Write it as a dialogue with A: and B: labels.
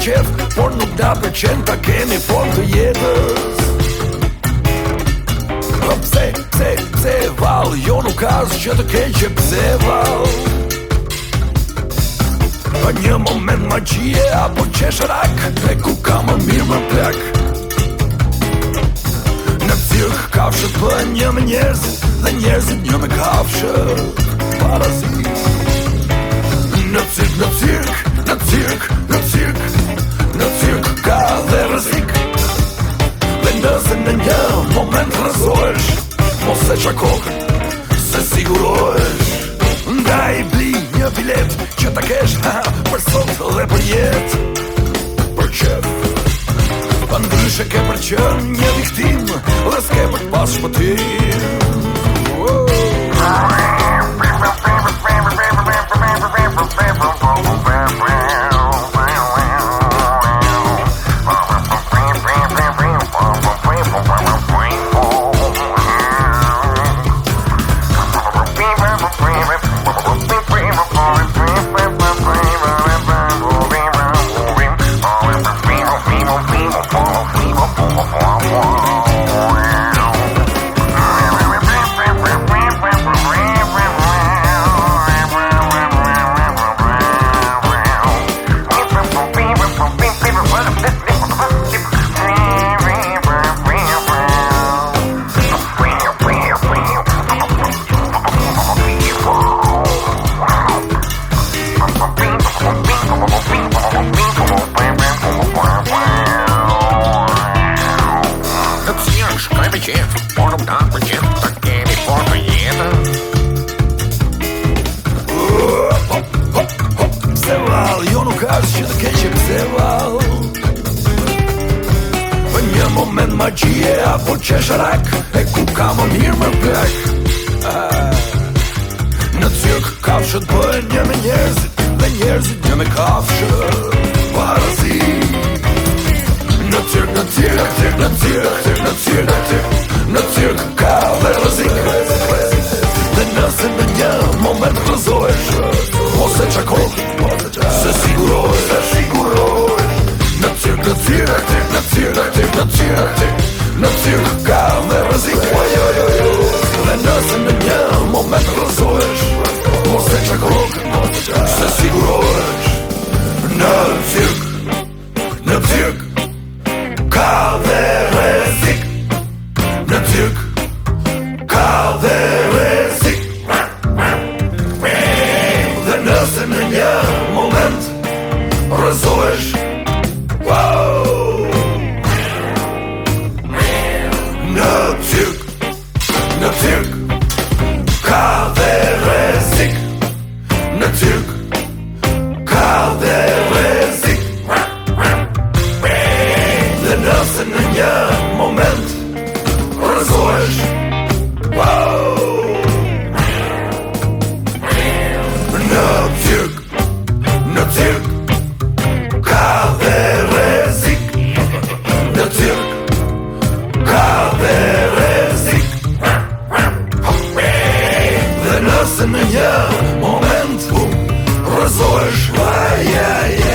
A: qef Por nuk da për qenë ta kemi fond të jetës Po pse, pse, pse val Jo nuk asë që të keqe pse val Pa një moment ma qije Apo qesh rak Dhe ku ka më mirë më plak Në cirk kafshë për një më njerëz Dhe njerëzit një me kafshë Parazit Në cirk në se qa kohën Se siguroj është Nda i bli një bilet Që ta kesh ha, Për sot dhe për jet Për qef Pandryshe ke për qën një viktim Dhe s'ke për pas shpëtim chip Want them top for chip But can it for me yet Pse jo nuk ashtë që të keqe pse val Për një moment magjie apo qesh rak E ku ka më mirë më plak eh, Në cjëk kafshët për një me njerëzit Dhe njerëzit një me kafshët Parës цирк, на цирк, на цирк, на цирк, на цирк, на цирк, на цирк, на цирк, камера сикрет. De nas në një moment rëzohesh Ose qakon, se siguroj, se siguroj Në cirk, në cirk, në cirk, në cirk, në cirk, në cirk rozumiesz? Wow! Na cyk, na позоришь. ай